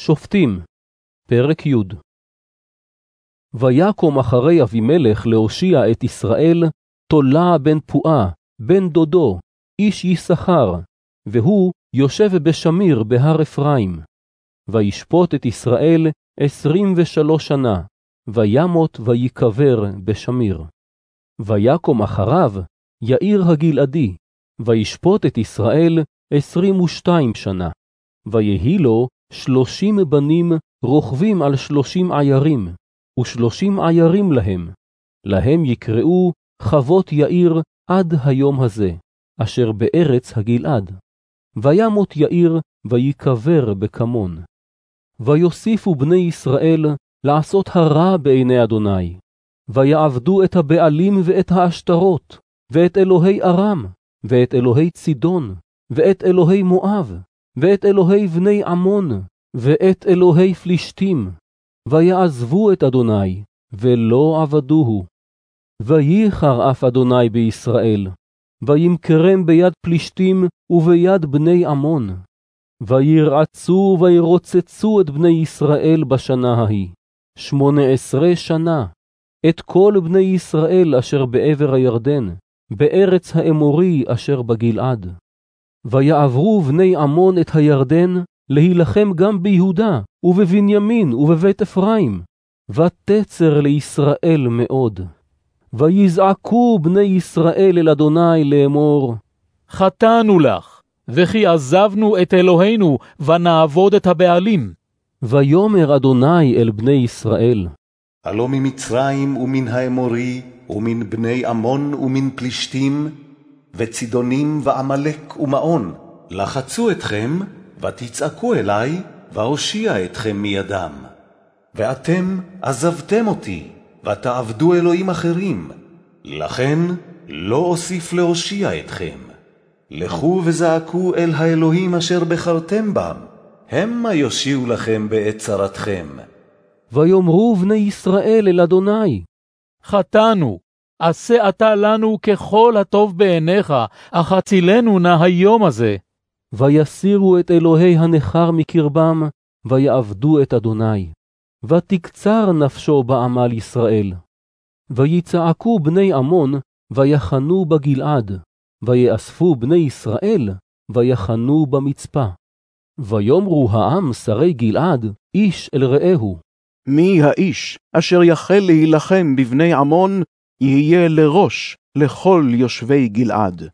שופטים, פרק י' ויקום אחרי אבימלך להושיע את ישראל, תולה בן פועה, בן דודו, איש יששכר, והוא יושב בשמיר בהר אפרים. וישפוט את ישראל עשרים ושלוש שנה, וימות ויקבר בשמיר. ויקום אחריו יאיר הגלעדי, וישפוט את ישראל עשרים ושתיים שנה. ויהי לו שלושים בנים רוכבים על שלושים עיירים, ושלושים עיירים להם. להם יקראו חוות יאיר עד היום הזה, אשר בארץ הגלעד. וימות יאיר, ויקבר בקמון. ויוסיפו בני ישראל לעשות הרע בעיני אדוני, ויעבדו את הבעלים ואת העשתרות, ואת אלוהי ארם, ואת אלוהי צידון, ואת אלוהי מואב, ואת אלוהי בני עמון, ואת אלוהי פלישתים, ויעזבו את אדוני, ולא עבדוהו. וייחר אף אדוני בישראל, וימכרם ביד פלישתים וביד בני עמון. וירעצו וירוצצו את בני ישראל בשנה ההיא, שמונה עשרה שנה, את כל בני ישראל אשר בעבר הירדן, בארץ האמורי אשר בגלעד. ויעברו בני עמון את הירדן, להילחם גם ביהודה, ובבנימין, ובבית אפרים, ותצר לישראל מאוד. ויזעקו בני ישראל אל אדוני לאמור, חטאנו לך, וכי עזבנו את אלוהינו, ונעבוד את הבעלים. ויאמר אדוני אל בני ישראל, הלא ממצרים ומן האמורי, ומן בני עמון ומן פלישתים, וצידונים ועמלק ומעון, לחצו אתכם, ותצעקו אלי, ואושיע אתכם מידם. ואתם עזבתם אותי, ותעבדו אלוהים אחרים, לכן לא אוסיף להושיע אתכם. לכו וזעקו אל האלוהים אשר בחרתם בם, המה יושיעו לכם בעת צרתכם. ויאמרו בני ישראל אל אדוני, חטאנו, עשה אתה לנו ככל הטוב בעיניך, אך הצילנו נא היום הזה. ויסירו את אלוהי הנכר מקרבם, ויעבדו את אדוני. ותקצר נפשו בעמל ישראל. ויצעקו בני עמון, ויחנו בגלעד, ויאספו בני ישראל, ויחנו במצפה. ויאמרו העם שרי גלעד, איש אל רעהו. מי האיש אשר יחל להילחם בבני עמון, יהיה לראש לכל יושבי גלעד.